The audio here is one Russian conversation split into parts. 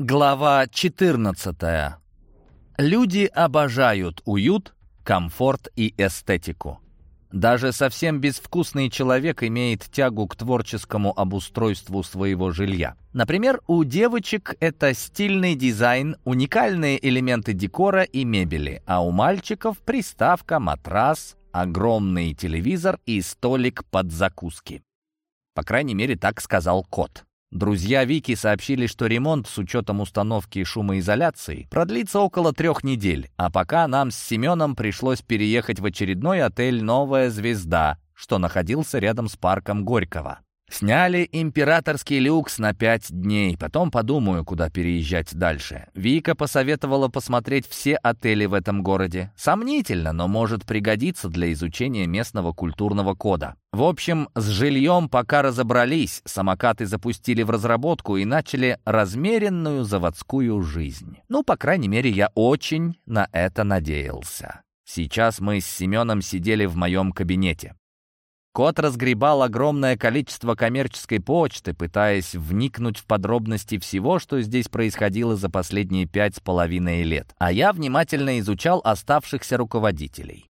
Глава 14. Люди обожают уют, комфорт и эстетику. Даже совсем безвкусный человек имеет тягу к творческому обустройству своего жилья. Например, у девочек это стильный дизайн, уникальные элементы декора и мебели, а у мальчиков приставка, матрас, огромный телевизор и столик под закуски. По крайней мере, так сказал кот. Друзья Вики сообщили, что ремонт с учетом установки шумоизоляции продлится около трех недель, а пока нам с Семеном пришлось переехать в очередной отель «Новая звезда», что находился рядом с парком Горького. Сняли императорский люкс на пять дней, потом подумаю, куда переезжать дальше. Вика посоветовала посмотреть все отели в этом городе. Сомнительно, но может пригодиться для изучения местного культурного кода. В общем, с жильем пока разобрались, самокаты запустили в разработку и начали размеренную заводскую жизнь. Ну, по крайней мере, я очень на это надеялся. Сейчас мы с Семеном сидели в моем кабинете. Кот разгребал огромное количество коммерческой почты, пытаясь вникнуть в подробности всего, что здесь происходило за последние пять с половиной лет. А я внимательно изучал оставшихся руководителей.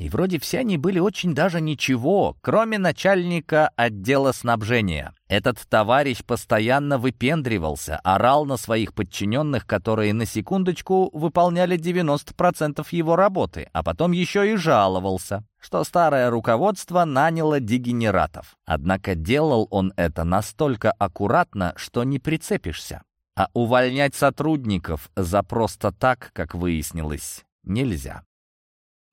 И вроде все они были очень даже ничего, кроме начальника отдела снабжения. Этот товарищ постоянно выпендривался, орал на своих подчиненных, которые на секундочку выполняли 90% его работы, а потом еще и жаловался, что старое руководство наняло дегенератов. Однако делал он это настолько аккуратно, что не прицепишься. А увольнять сотрудников за просто так, как выяснилось, нельзя.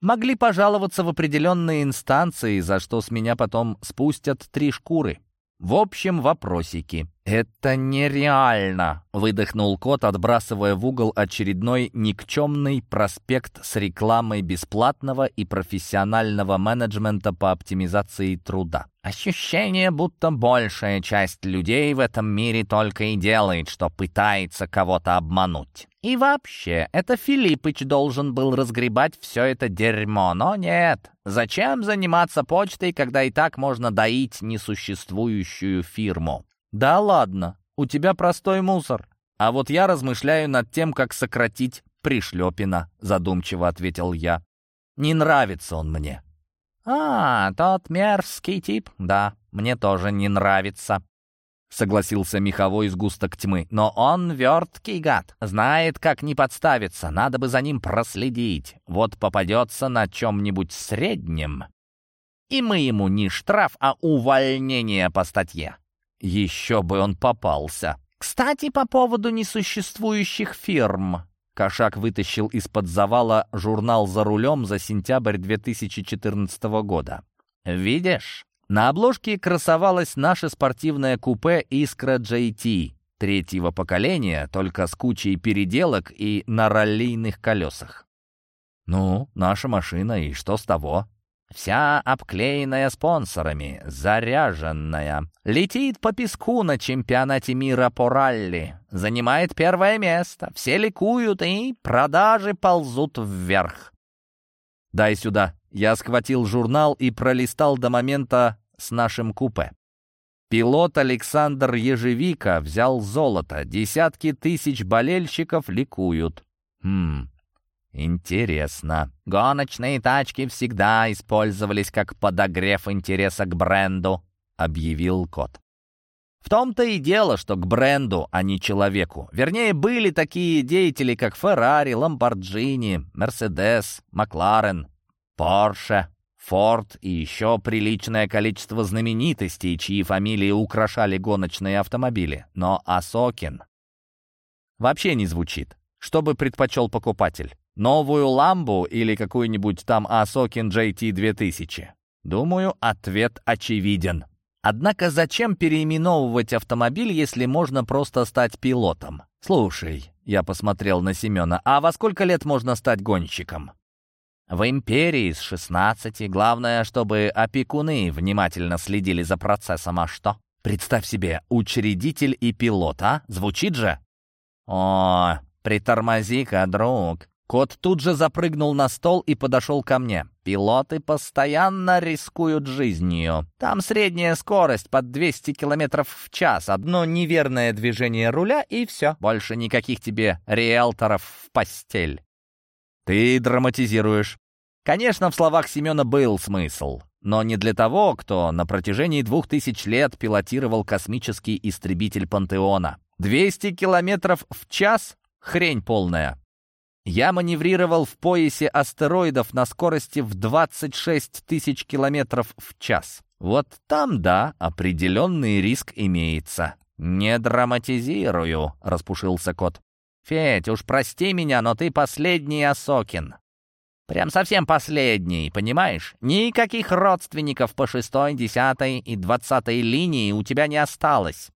Могли пожаловаться в определенные инстанции, за что с меня потом спустят три шкуры. В общем, вопросики. «Это нереально!» — выдохнул кот, отбрасывая в угол очередной никчемный проспект с рекламой бесплатного и профессионального менеджмента по оптимизации труда. Ощущение, будто большая часть людей в этом мире только и делает, что пытается кого-то обмануть. И вообще, это Филиппыч должен был разгребать все это дерьмо, но нет. Зачем заниматься почтой, когда и так можно доить несуществующую фирму? Да ладно, у тебя простой мусор. А вот я размышляю над тем, как сократить Пришлепина, задумчиво ответил я. Не нравится он мне. А, тот мерзкий тип, да, мне тоже не нравится. — согласился меховой сгусток тьмы. «Но он верткий гад, знает, как не подставиться, надо бы за ним проследить. Вот попадется на чем-нибудь среднем, и мы ему не штраф, а увольнение по статье. Еще бы он попался. Кстати, по поводу несуществующих фирм». Кошак вытащил из-под завала журнал «За рулем» за сентябрь 2014 года. «Видишь?» На обложке красовалось наше спортивное купе «Искра JT» третьего поколения, только с кучей переделок и на раллийных колесах. «Ну, наша машина, и что с того?» Вся обклеенная спонсорами, заряженная. Летит по песку на чемпионате мира по ралли. Занимает первое место. Все ликуют, и продажи ползут вверх. «Дай сюда», я схватил журнал и пролистал до момента с нашим купе. Пилот Александр Ежевика взял золото. Десятки тысяч болельщиков ликуют. Хм, интересно. Гоночные тачки всегда использовались как подогрев интереса к бренду, объявил кот. В том-то и дело, что к бренду, а не человеку. Вернее, были такие деятели, как Феррари, Ламборджини, Мерседес, Макларен, Порше, Форд и еще приличное количество знаменитостей, чьи фамилии украшали гоночные автомобили. Но Асокин вообще не звучит. Что бы предпочел покупатель? Новую Ламбу или какую-нибудь там Асокин JT2000? Думаю, ответ очевиден. Однако зачем переименовывать автомобиль, если можно просто стать пилотом? Слушай, я посмотрел на Семена, а во сколько лет можно стать гонщиком? В империи с 16, главное, чтобы опекуны внимательно следили за процессом, а что? Представь себе, учредитель и пилот, а? Звучит же? О, притормози-ка, друг. Кот тут же запрыгнул на стол и подошел ко мне. Пилоты постоянно рискуют жизнью. Там средняя скорость под 200 километров в час. Одно неверное движение руля и все. Больше никаких тебе риэлторов в постель. Ты драматизируешь. Конечно, в словах Семена был смысл. Но не для того, кто на протяжении двух тысяч лет пилотировал космический истребитель Пантеона. 200 километров в час — хрень полная. Я маневрировал в поясе астероидов на скорости в 26 тысяч километров в час. Вот там, да, определенный риск имеется. «Не драматизирую», — распушился кот. «Федь, уж прости меня, но ты последний Осокин. Прям совсем последний, понимаешь? Никаких родственников по шестой, десятой и двадцатой линии у тебя не осталось.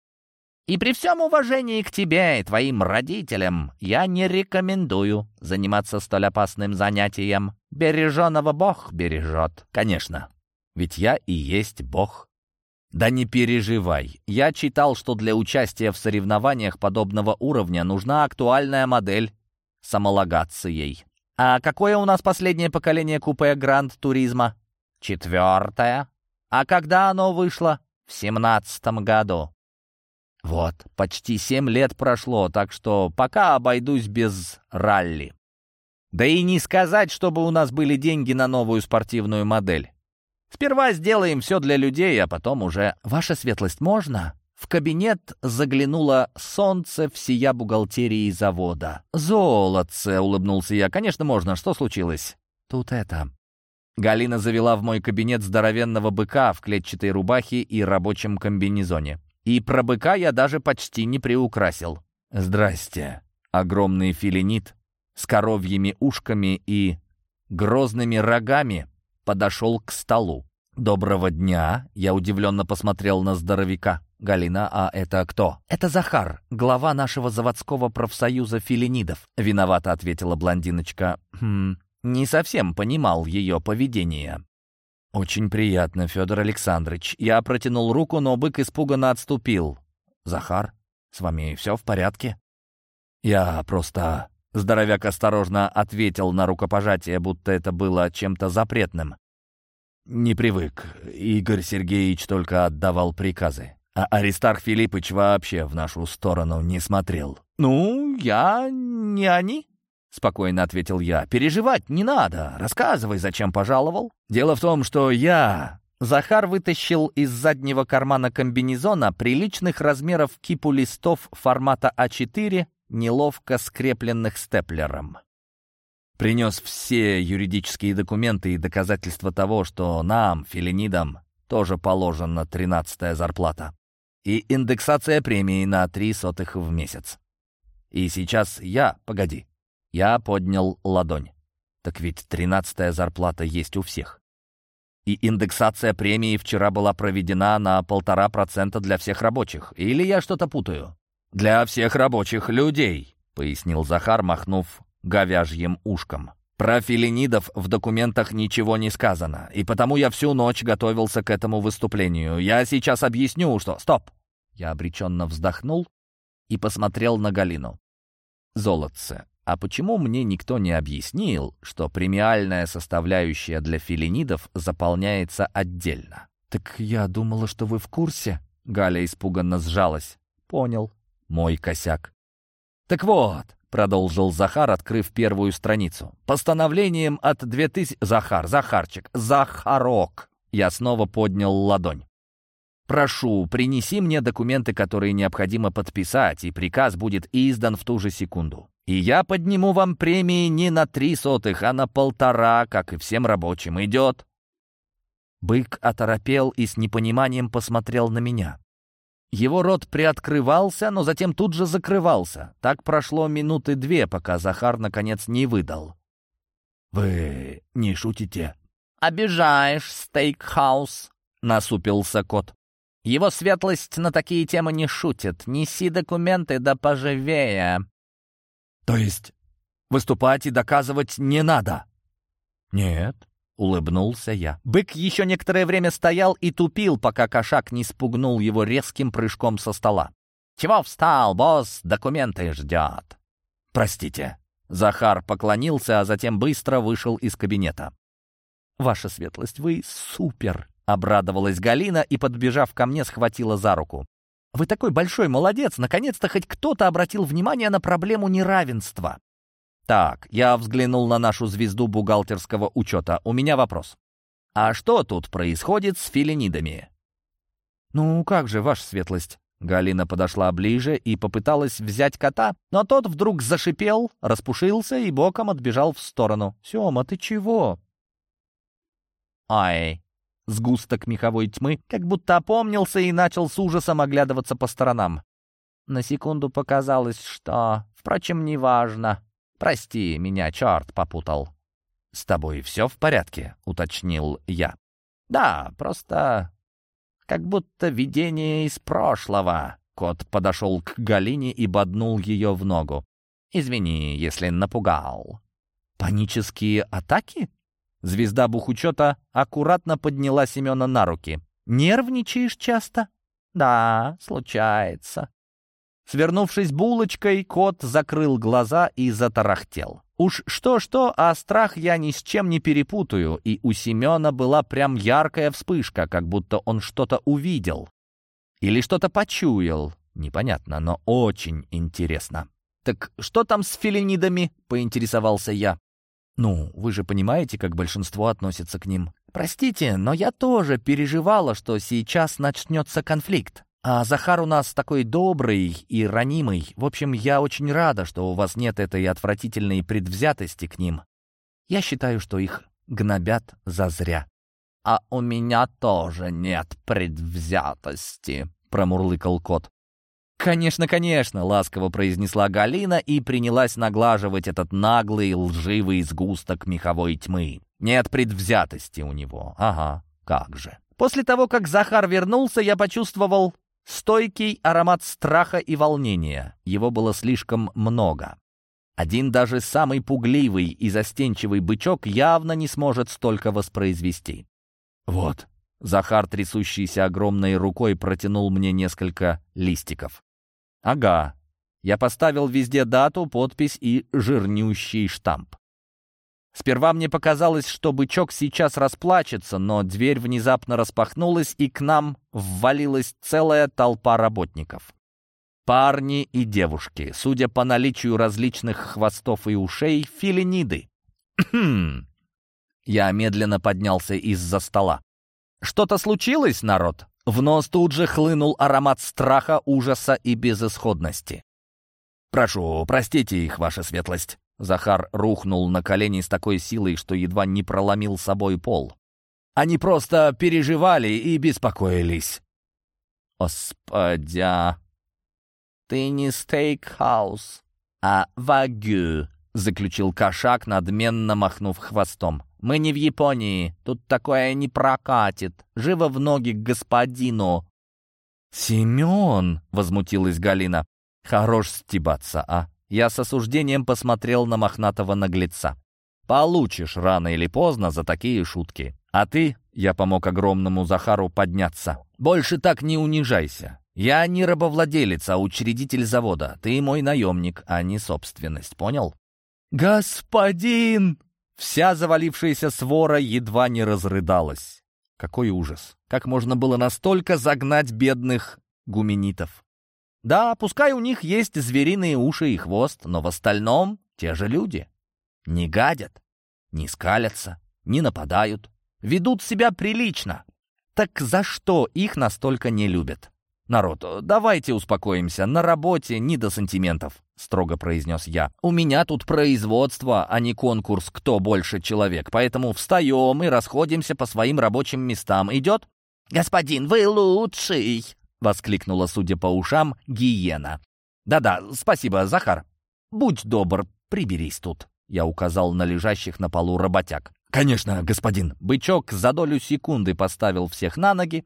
И при всем уважении к тебе и твоим родителям я не рекомендую заниматься столь опасным занятием. Береженого Бог бережет. Конечно, ведь я и есть Бог. Да не переживай. Я читал, что для участия в соревнованиях подобного уровня нужна актуальная модель с ей. А какое у нас последнее поколение купе Гранд Туризма? Четвертое. А когда оно вышло? В семнадцатом году. Вот, почти семь лет прошло, так что пока обойдусь без ралли. Да и не сказать, чтобы у нас были деньги на новую спортивную модель. Сперва сделаем все для людей, а потом уже... Ваша светлость, можно? В кабинет заглянуло солнце всея бухгалтерии завода. «Золотце!» — улыбнулся я. «Конечно, можно. Что случилось?» «Тут это...» Галина завела в мой кабинет здоровенного быка в клетчатой рубахе и рабочем комбинезоне. И про быка я даже почти не приукрасил. «Здрасте!» Огромный филинит с коровьими ушками и грозными рогами подошел к столу. «Доброго дня!» — я удивленно посмотрел на здоровяка. «Галина, а это кто?» «Это Захар, глава нашего заводского профсоюза филинидов», — виновато ответила блондиночка. «Хм, не совсем понимал ее поведение». «Очень приятно, Федор Александрович». Я протянул руку, но бык испуганно отступил. «Захар, с вами все в порядке?» «Я просто...» Здоровяк осторожно ответил на рукопожатие, будто это было чем-то запретным. «Не привык. Игорь Сергеевич только отдавал приказы. А Аристарх Филиппович вообще в нашу сторону не смотрел». «Ну, я не они», — спокойно ответил я. «Переживать не надо. Рассказывай, зачем пожаловал». «Дело в том, что я...» Захар вытащил из заднего кармана комбинезона приличных размеров кипу листов формата А4, неловко скрепленных степлером. Принес все юридические документы и доказательства того, что нам, филинидам, тоже положена тринадцатая зарплата. И индексация премии на три сотых в месяц. И сейчас я, погоди, я поднял ладонь. Так ведь тринадцатая зарплата есть у всех. И индексация премии вчера была проведена на полтора процента для всех рабочих. Или я что-то путаю? Для всех рабочих людей, пояснил Захар, махнув говяжьим ушком. Про филинидов в документах ничего не сказано, и потому я всю ночь готовился к этому выступлению. Я сейчас объясню, что... Стоп! Я обреченно вздохнул и посмотрел на Галину. Золотце, а почему мне никто не объяснил, что премиальная составляющая для филинидов заполняется отдельно? «Так я думала, что вы в курсе?» Галя испуганно сжалась. «Понял. Мой косяк». «Так вот», — продолжил Захар, открыв первую страницу. «Постановлением от 2000...» «Захар, Захарчик, Захарок!» Я снова поднял ладонь. «Прошу, принеси мне документы, которые необходимо подписать, и приказ будет издан в ту же секунду. И я подниму вам премии не на три сотых, а на полтора, как и всем рабочим. Идет?» Бык оторопел и с непониманием посмотрел на меня. Его рот приоткрывался, но затем тут же закрывался. Так прошло минуты две, пока Захар наконец не выдал. «Вы не шутите?» «Обижаешь, стейкхаус», — насупился кот. «Его светлость на такие темы не шутит. Неси документы да поживее». «То есть выступать и доказывать не надо?» «Нет», — улыбнулся я. Бык еще некоторое время стоял и тупил, пока кошак не спугнул его резким прыжком со стола. «Чего встал, босс? Документы ждет». «Простите». Захар поклонился, а затем быстро вышел из кабинета. «Ваша светлость, вы супер!» — обрадовалась Галина и, подбежав ко мне, схватила за руку. «Вы такой большой молодец! Наконец-то хоть кто-то обратил внимание на проблему неравенства!» «Так, я взглянул на нашу звезду бухгалтерского учета. У меня вопрос. А что тут происходит с филинидами?» «Ну, как же, ваша светлость?» Галина подошла ближе и попыталась взять кота, но тот вдруг зашипел, распушился и боком отбежал в сторону. «Сема, ты чего?» «Ай!» Сгусток меховой тьмы как будто опомнился и начал с ужасом оглядываться по сторонам. На секунду показалось, что... Впрочем, неважно. Прости, меня черт попутал. «С тобой все в порядке?» — уточнил я. «Да, просто как будто видение из прошлого». Кот подошел к Галине и боднул ее в ногу. «Извини, если напугал». «Панические атаки?» Звезда бухучета аккуратно подняла Семена на руки. «Нервничаешь часто?» «Да, случается». Свернувшись булочкой, кот закрыл глаза и затарахтел. Уж что-что, а страх я ни с чем не перепутаю, и у Семена была прям яркая вспышка, как будто он что-то увидел. Или что-то почуял. Непонятно, но очень интересно. «Так что там с филинидами?» — поинтересовался я. «Ну, вы же понимаете, как большинство относится к ним. Простите, но я тоже переживала, что сейчас начнется конфликт. А Захар у нас такой добрый и ранимый. В общем, я очень рада, что у вас нет этой отвратительной предвзятости к ним. Я считаю, что их гнобят зазря. «А у меня тоже нет предвзятости», — промурлыкал кот. «Конечно, конечно», — ласково произнесла Галина и принялась наглаживать этот наглый, лживый сгусток меховой тьмы. «Нет предвзятости у него. Ага, как же». После того, как Захар вернулся, я почувствовал Стойкий аромат страха и волнения. Его было слишком много. Один даже самый пугливый и застенчивый бычок явно не сможет столько воспроизвести. «Вот», — Захар, трясущийся огромной рукой, протянул мне несколько листиков. «Ага». Я поставил везде дату, подпись и жирнющий штамп. Сперва мне показалось, что бычок сейчас расплачется, но дверь внезапно распахнулась, и к нам ввалилась целая толпа работников. Парни и девушки, судя по наличию различных хвостов и ушей, филиниды. Я медленно поднялся из-за стола. «Что-то случилось, народ?» В нос тут же хлынул аромат страха, ужаса и безысходности. «Прошу, простите их, ваша светлость». Захар рухнул на колени с такой силой, что едва не проломил собой пол. Они просто переживали и беспокоились. «Господя, ты не стейкхаус, а вагю», — заключил кошак, надменно махнув хвостом. «Мы не в Японии, тут такое не прокатит. Живо в ноги к господину». «Семен!» — возмутилась Галина. «Хорош стебаться, а? Я с осуждением посмотрел на мохнатого наглеца. «Получишь рано или поздно за такие шутки. А ты, я помог огромному Захару подняться, больше так не унижайся. Я не рабовладелец, а учредитель завода. Ты мой наемник, а не собственность, понял?» «Господин!» Вся завалившаяся свора едва не разрыдалась. Какой ужас! Как можно было настолько загнать бедных гуменитов? Да, пускай у них есть звериные уши и хвост, но в остальном те же люди. Не гадят, не скалятся, не нападают, ведут себя прилично. Так за что их настолько не любят? «Народ, давайте успокоимся. На работе не до сантиментов», — строго произнес я. «У меня тут производство, а не конкурс «Кто больше человек», поэтому встаем и расходимся по своим рабочим местам. Идет?» «Господин, вы лучший!» — воскликнула, судя по ушам, гиена. «Да-да, спасибо, Захар. Будь добр, приберись тут», — я указал на лежащих на полу работяг. «Конечно, господин». Бычок за долю секунды поставил всех на ноги,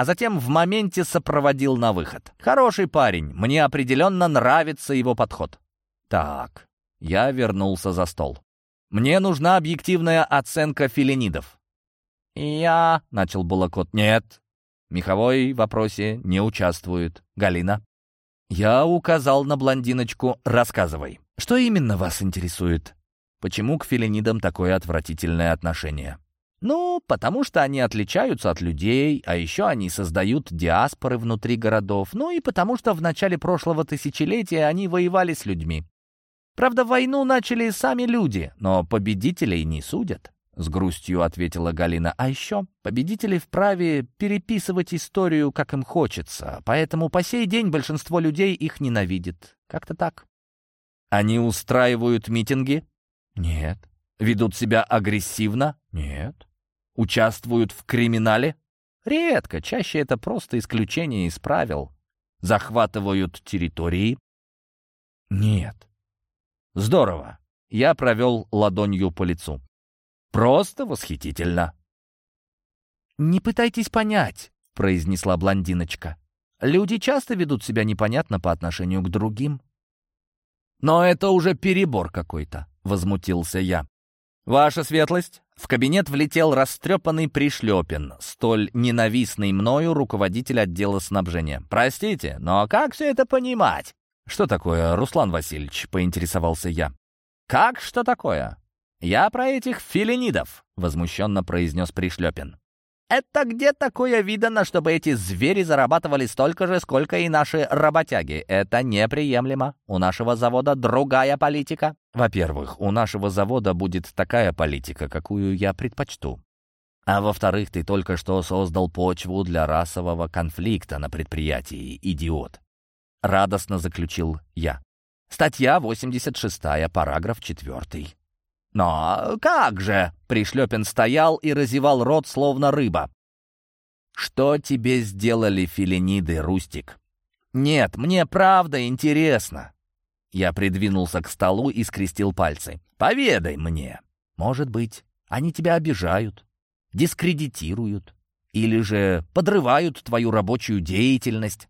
а затем в моменте сопроводил на выход. «Хороший парень, мне определенно нравится его подход». «Так, я вернулся за стол. Мне нужна объективная оценка филинидов». «Я...» — начал было кот. «Нет, Меховой в вопросе не участвует. Галина. Я указал на блондиночку «Рассказывай». Что именно вас интересует? Почему к филинидам такое отвратительное отношение? Ну, потому что они отличаются от людей, а еще они создают диаспоры внутри городов, ну и потому что в начале прошлого тысячелетия они воевали с людьми. Правда, войну начали сами люди, но победителей не судят. С грустью ответила Галина. А еще победители вправе переписывать историю, как им хочется, поэтому по сей день большинство людей их ненавидит. Как-то так. Они устраивают митинги? Нет. Ведут себя агрессивно? Нет. Участвуют в криминале? Редко, чаще это просто исключение из правил. Захватывают территории? Нет. Здорово. Я провел ладонью по лицу. Просто восхитительно. «Не пытайтесь понять», — произнесла блондиночка. «Люди часто ведут себя непонятно по отношению к другим». «Но это уже перебор какой-то», — возмутился я. «Ваша светлость!» В кабинет влетел растрепанный Пришлепин, столь ненавистный мною руководитель отдела снабжения. «Простите, но как все это понимать?» «Что такое, Руслан Васильевич?» — поинтересовался я. «Как что такое?» «Я про этих филинидов», — возмущенно произнес Пришлепин. Это где такое видано, чтобы эти звери зарабатывали столько же, сколько и наши работяги? Это неприемлемо. У нашего завода другая политика. Во-первых, у нашего завода будет такая политика, какую я предпочту. А во-вторых, ты только что создал почву для расового конфликта на предприятии, идиот. Радостно заключил я. Статья 86, параграф 4. «Но как же?» — Пришлепин стоял и разевал рот, словно рыба. «Что тебе сделали филиниды, Рустик?» «Нет, мне правда интересно». Я придвинулся к столу и скрестил пальцы. «Поведай мне. Может быть, они тебя обижают, дискредитируют или же подрывают твою рабочую деятельность.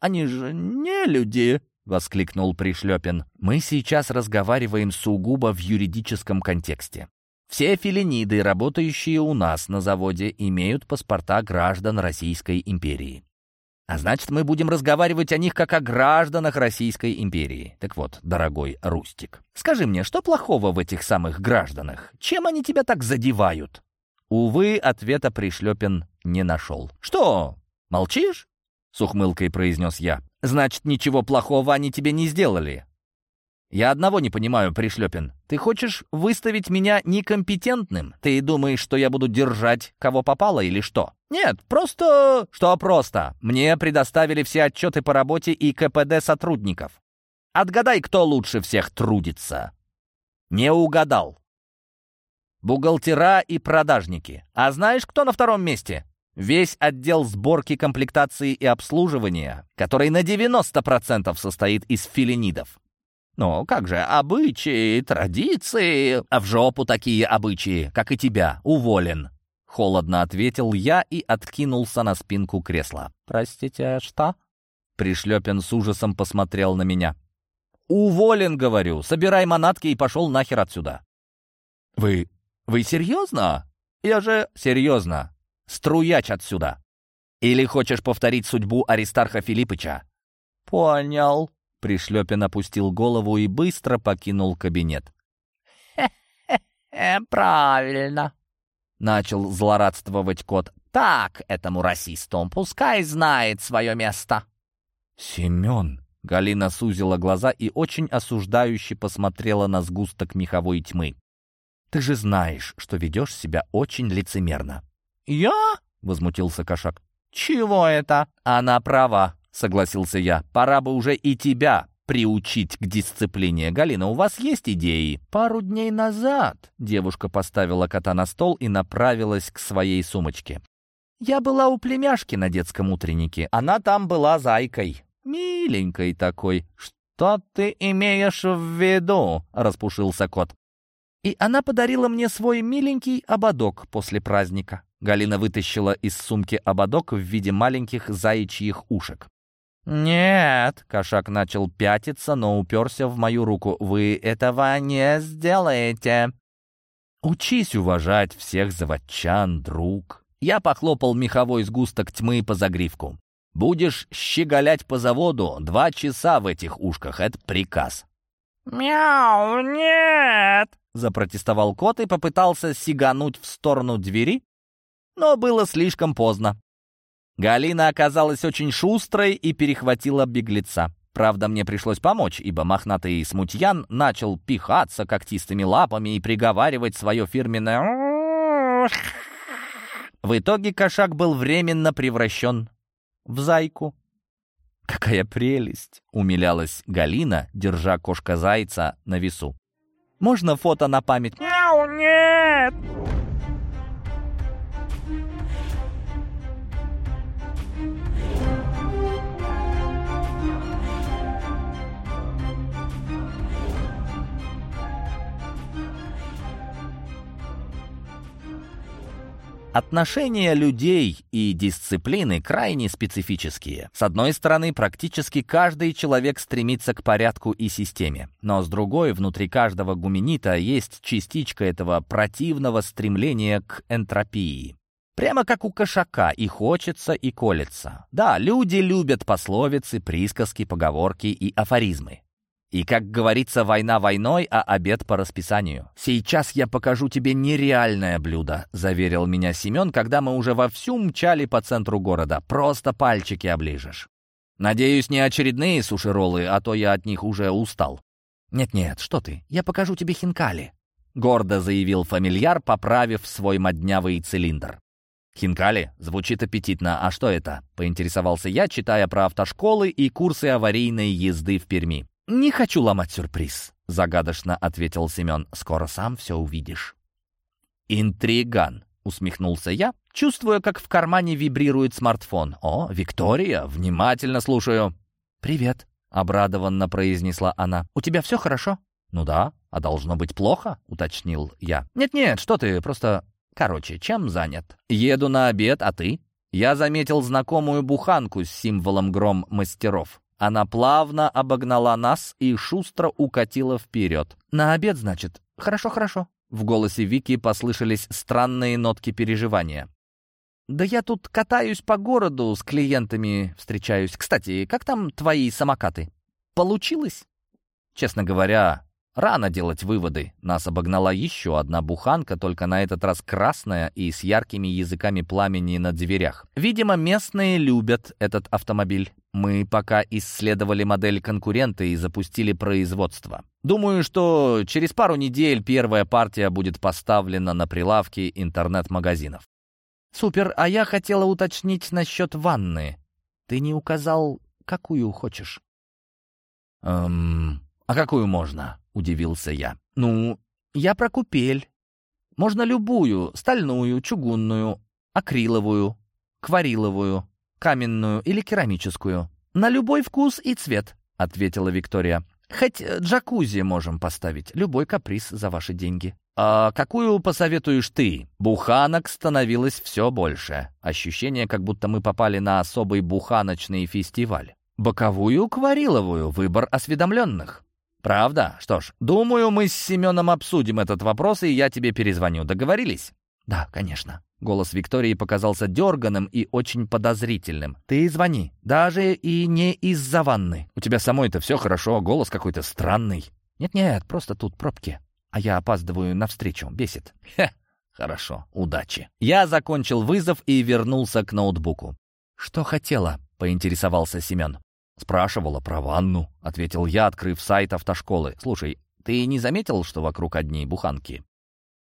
Они же не люди, — воскликнул Пришлепин. «Мы сейчас разговариваем сугубо в юридическом контексте. Все филиниды, работающие у нас на заводе, имеют паспорта граждан Российской империи. А значит, мы будем разговаривать о них как о гражданах Российской империи. Так вот, дорогой Рустик, скажи мне, что плохого в этих самых гражданах? Чем они тебя так задевают?» Увы, ответа Пришлепин не нашел. «Что, молчишь?» — с ухмылкой произнес я. Значит, ничего плохого они тебе не сделали. Я одного не понимаю, Пришлепин. Ты хочешь выставить меня некомпетентным? Ты думаешь, что я буду держать, кого попало или что? Нет, просто... Что просто? Мне предоставили все отчеты по работе и КПД сотрудников. Отгадай, кто лучше всех трудится. Не угадал. Бухгалтера и продажники. А знаешь, кто на втором месте? Весь отдел сборки, комплектации и обслуживания, который на 90% состоит из филинидов. Ну, как же, обычаи, традиции, а в жопу такие обычаи, как и тебя, уволен. Холодно ответил я и откинулся на спинку кресла. «Простите, что?» Пришлепин с ужасом посмотрел на меня. «Уволен, говорю. Собирай манатки и пошел нахер отсюда». «Вы... вы серьезно?» «Я же серьезно. Струяч отсюда! Или хочешь повторить судьбу Аристарха Филиппыча?» «Понял», — Пришлепин опустил голову и быстро покинул кабинет. «Хе-хе-хе, правильно», — начал злорадствовать кот. «Так этому расисту, пускай знает свое место». «Семен», — Галина сузила глаза и очень осуждающе посмотрела на сгусток меховой тьмы. «Ты же знаешь, что ведешь себя очень лицемерно. «Я?» — возмутился кошак. «Чего это?» «Она права», — согласился я. «Пора бы уже и тебя приучить к дисциплине. Галина, у вас есть идеи?» «Пару дней назад», — девушка поставила кота на стол и направилась к своей сумочке. «Я была у племяшки на детском утреннике. Она там была зайкой. Миленькой такой. Что ты имеешь в виду?» — распушился кот. «И она подарила мне свой миленький ободок после праздника». Галина вытащила из сумки ободок в виде маленьких заячьих ушек. «Нет», — кошак начал пятиться, но уперся в мою руку. «Вы этого не сделаете». «Учись уважать всех заводчан, друг». Я похлопал меховой сгусток тьмы по загривку. «Будешь щеголять по заводу два часа в этих ушках, это приказ». «Мяу, нет!» — запротестовал кот и попытался сигануть в сторону двери, но было слишком поздно. Галина оказалась очень шустрой и перехватила беглеца. Правда, мне пришлось помочь, ибо мохнатый смутьян начал пихаться когтистыми лапами и приговаривать свое фирменное... В итоге кошак был временно превращен в зайку. «Какая прелесть!» — умилялась Галина, держа кошка-зайца на весу. «Можно фото на память?» «Мяу, нет!» Отношения людей и дисциплины крайне специфические. С одной стороны, практически каждый человек стремится к порядку и системе. Но с другой, внутри каждого гуменита есть частичка этого противного стремления к энтропии. Прямо как у кошака, и хочется, и колется. Да, люди любят пословицы, присказки, поговорки и афоризмы. И, как говорится, война войной, а обед по расписанию. «Сейчас я покажу тебе нереальное блюдо», — заверил меня Семен, когда мы уже вовсю мчали по центру города. «Просто пальчики оближешь». «Надеюсь, не очередные суши-роллы, а то я от них уже устал». «Нет-нет, что ты, я покажу тебе хинкали», — гордо заявил фамильяр, поправив свой моднявый цилиндр. «Хинкали? Звучит аппетитно. А что это?» — поинтересовался я, читая про автошколы и курсы аварийной езды в Перми. «Не хочу ломать сюрприз», — загадочно ответил Семен. «Скоро сам все увидишь». «Интриган», — усмехнулся я, чувствуя, как в кармане вибрирует смартфон. «О, Виктория, внимательно слушаю». «Привет», — обрадованно произнесла она. «У тебя все хорошо?» «Ну да, а должно быть плохо», — уточнил я. «Нет-нет, что ты, просто... Короче, чем занят?» «Еду на обед, а ты?» Я заметил знакомую буханку с символом гром мастеров. Она плавно обогнала нас и шустро укатила вперед. «На обед, значит? Хорошо, хорошо». В голосе Вики послышались странные нотки переживания. «Да я тут катаюсь по городу, с клиентами встречаюсь. Кстати, как там твои самокаты? Получилось?» Честно говоря, Рано делать выводы. Нас обогнала еще одна буханка, только на этот раз красная и с яркими языками пламени на дверях. Видимо, местные любят этот автомобиль. Мы пока исследовали модель конкурента и запустили производство. Думаю, что через пару недель первая партия будет поставлена на прилавки интернет-магазинов. Супер, а я хотела уточнить насчет ванны. Ты не указал, какую хочешь? Эм, а какую можно? удивился я. «Ну, я про купель. Можно любую, стальную, чугунную, акриловую, квариловую, каменную или керамическую. На любой вкус и цвет», — ответила Виктория. «Хоть джакузи можем поставить, любой каприз за ваши деньги». «А какую посоветуешь ты?» Буханок становилось все больше. Ощущение, как будто мы попали на особый буханочный фестиваль. «Боковую квариловую, выбор осведомленных». «Правда? Что ж, думаю, мы с Семеном обсудим этот вопрос, и я тебе перезвоню. Договорились?» «Да, конечно». Голос Виктории показался дерганым и очень подозрительным. «Ты звони, даже и не из-за ванны. У тебя самой-то все хорошо, а голос какой-то странный». «Нет-нет, просто тут пробки, а я опаздываю навстречу, бесит». «Хе, хорошо, удачи». Я закончил вызов и вернулся к ноутбуку. «Что хотела?» — поинтересовался Семен. «Спрашивала про ванну», — ответил я, открыв сайт автошколы. «Слушай, ты не заметил, что вокруг одни буханки?»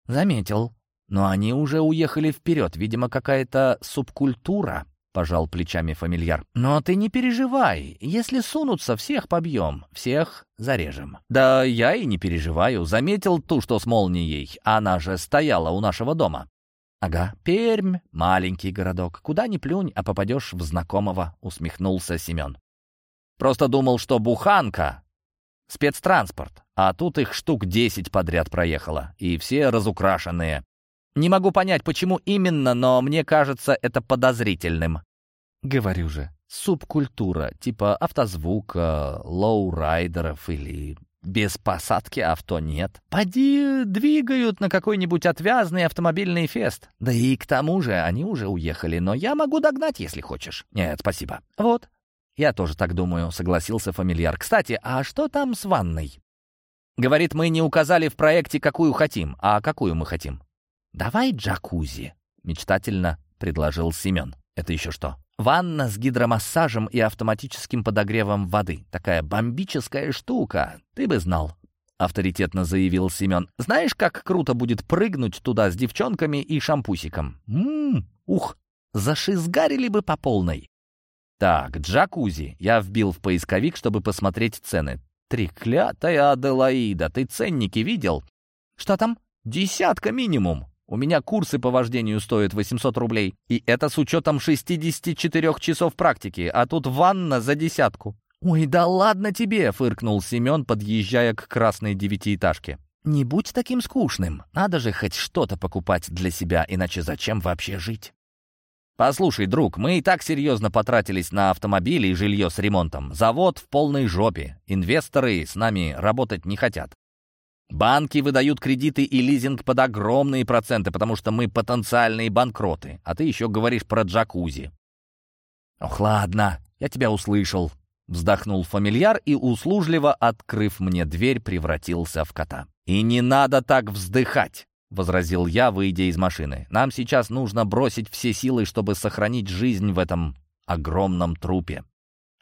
«Заметил. Но они уже уехали вперед. Видимо, какая-то субкультура», — пожал плечами фамильяр. «Но ты не переживай. Если сунутся, всех побьем, всех зарежем». «Да я и не переживаю. Заметил ту, что с молнией. Она же стояла у нашего дома». «Ага, Пермь, маленький городок. Куда ни плюнь, а попадешь в знакомого», — усмехнулся Семен. Просто думал, что буханка — спецтранспорт, а тут их штук десять подряд проехало, и все разукрашенные. Не могу понять, почему именно, но мне кажется это подозрительным. Говорю же, субкультура, типа автозвука, лоурайдеров или без посадки авто нет. Поди двигают на какой-нибудь отвязный автомобильный фест. Да и к тому же они уже уехали, но я могу догнать, если хочешь. Нет, спасибо. Вот, «Я тоже так думаю», — согласился фамильяр. «Кстати, а что там с ванной?» Говорит, мы не указали в проекте, какую хотим. А какую мы хотим? «Давай джакузи», — мечтательно предложил Семен. «Это еще что?» «Ванна с гидромассажем и автоматическим подогревом воды. Такая бомбическая штука. Ты бы знал». — авторитетно заявил Семен. «Знаешь, как круто будет прыгнуть туда с девчонками и шампусиком? Ммм, ух, зашизгарили бы по полной». «Так, джакузи». Я вбил в поисковик, чтобы посмотреть цены. «Треклятая Аделаида, ты ценники видел?» «Что там?» «Десятка минимум. У меня курсы по вождению стоят 800 рублей. И это с учетом 64 часов практики, а тут ванна за десятку». «Ой, да ладно тебе!» — фыркнул Семен, подъезжая к красной девятиэтажке. «Не будь таким скучным. Надо же хоть что-то покупать для себя, иначе зачем вообще жить?» «Послушай, друг, мы и так серьезно потратились на автомобили и жилье с ремонтом. Завод в полной жопе. Инвесторы с нами работать не хотят. Банки выдают кредиты и лизинг под огромные проценты, потому что мы потенциальные банкроты. А ты еще говоришь про джакузи». «Ох, ладно, я тебя услышал», Вздохнул фамильяр и, услужливо открыв мне дверь, превратился в кота. «И не надо так вздыхать!» — возразил я, выйдя из машины. «Нам сейчас нужно бросить все силы, чтобы сохранить жизнь в этом огромном трупе.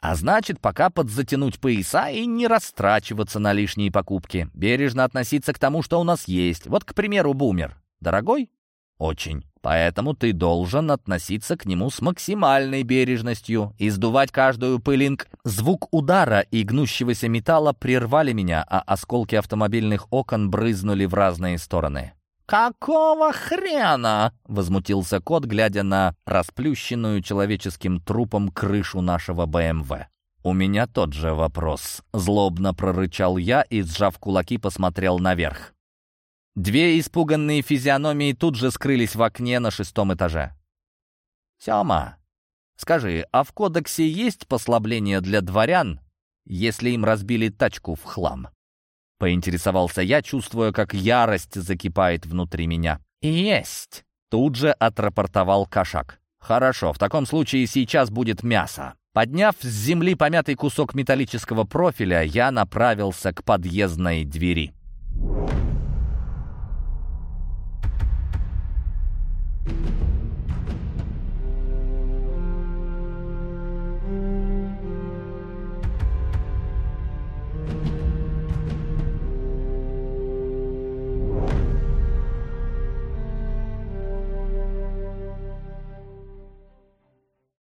А значит, пока подзатянуть пояса и не растрачиваться на лишние покупки. Бережно относиться к тому, что у нас есть. Вот, к примеру, бумер. Дорогой? Очень. Поэтому ты должен относиться к нему с максимальной бережностью и сдувать каждую пылинг. Звук удара и гнущегося металла прервали меня, а осколки автомобильных окон брызнули в разные стороны. «Какого хрена?» — возмутился кот, глядя на расплющенную человеческим трупом крышу нашего БМВ. «У меня тот же вопрос», — злобно прорычал я и, сжав кулаки, посмотрел наверх. Две испуганные физиономии тут же скрылись в окне на шестом этаже. «Сема, скажи, а в кодексе есть послабление для дворян, если им разбили тачку в хлам?» Поинтересовался я, чувствуя, как ярость закипает внутри меня. «Есть!» — тут же отрапортовал кошак. «Хорошо, в таком случае сейчас будет мясо». Подняв с земли помятый кусок металлического профиля, я направился к подъездной двери.